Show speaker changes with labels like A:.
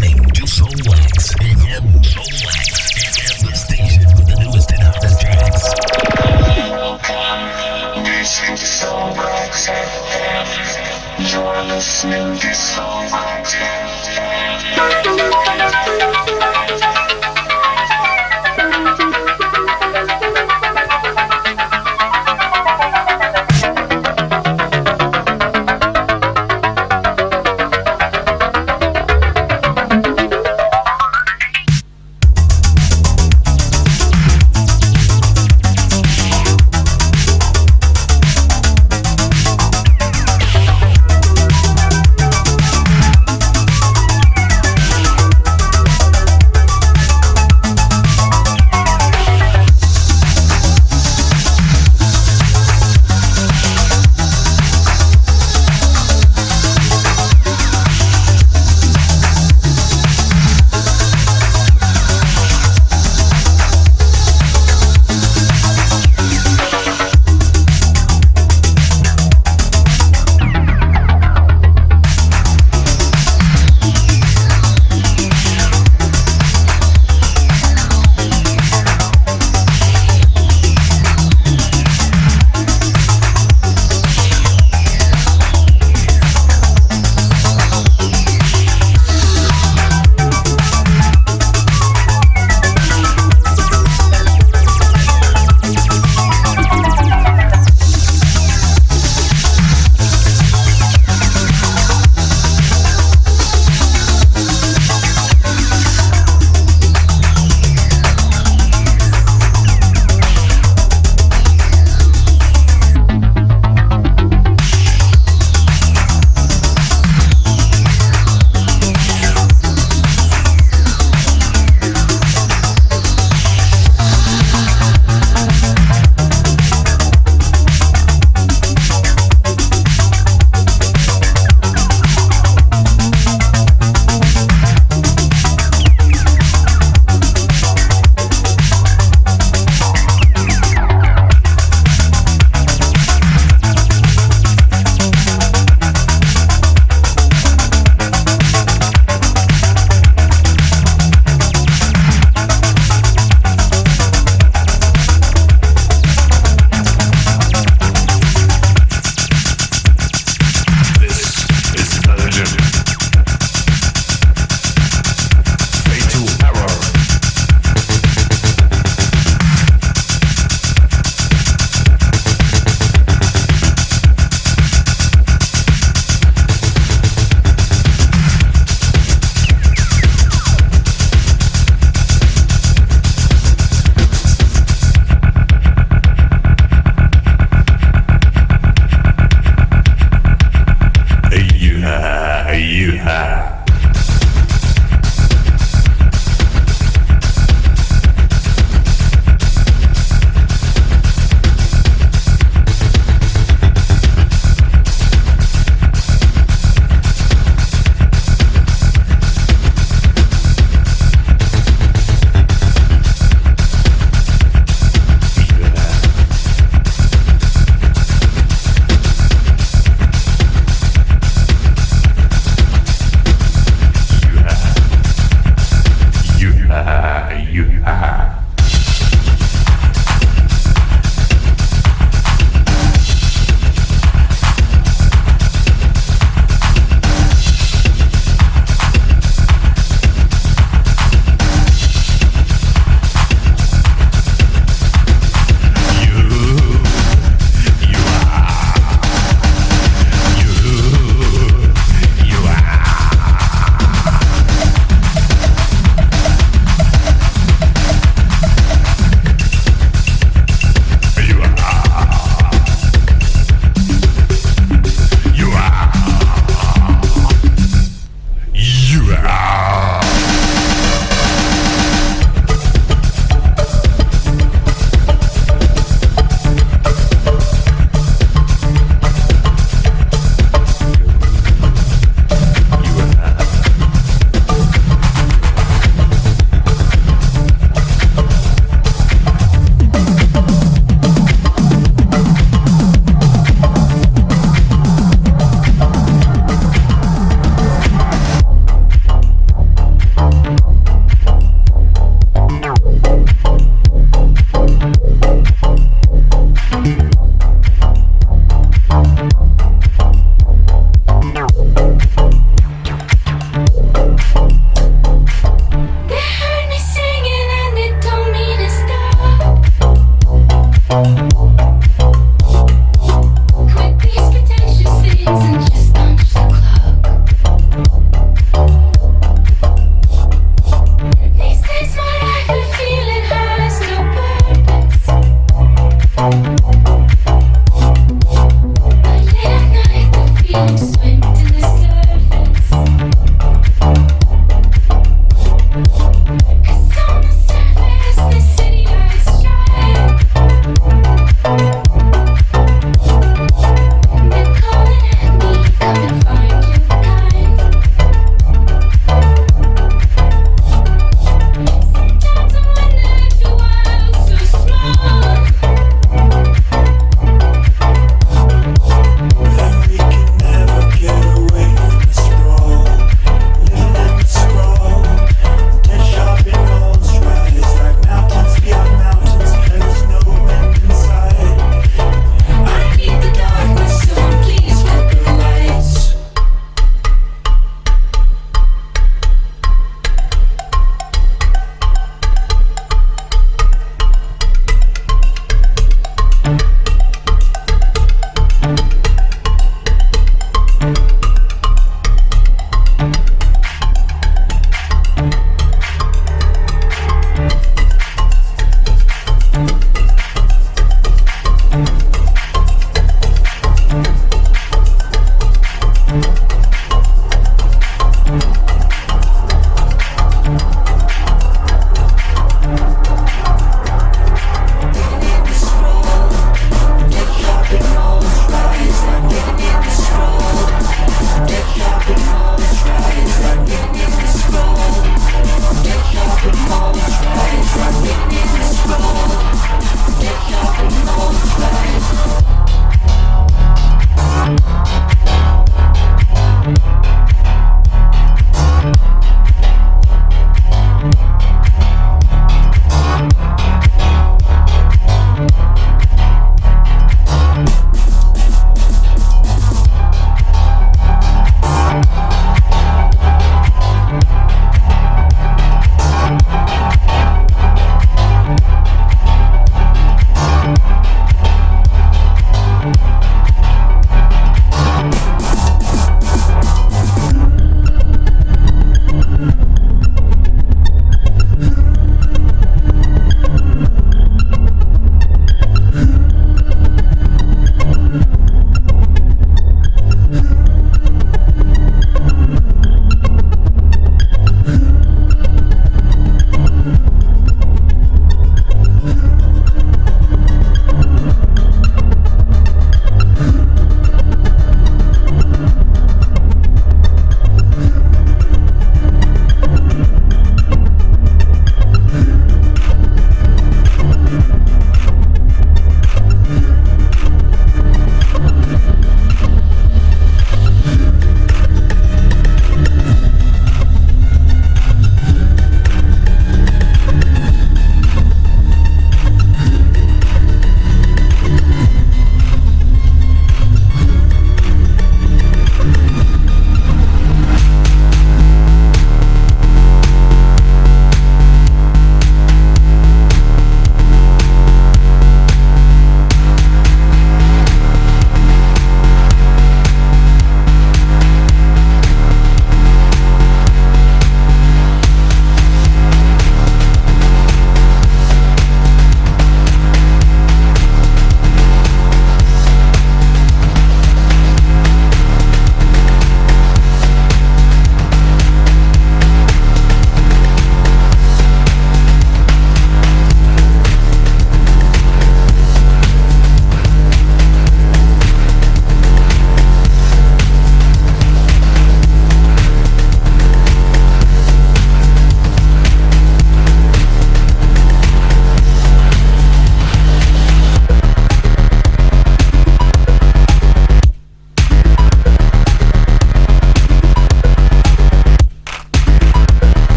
A: listening to Soulwax FM. Soulwax FM, the station with the newest and hottest tracks.
B: Listen to Soulwax FM. You're listening to Soulwax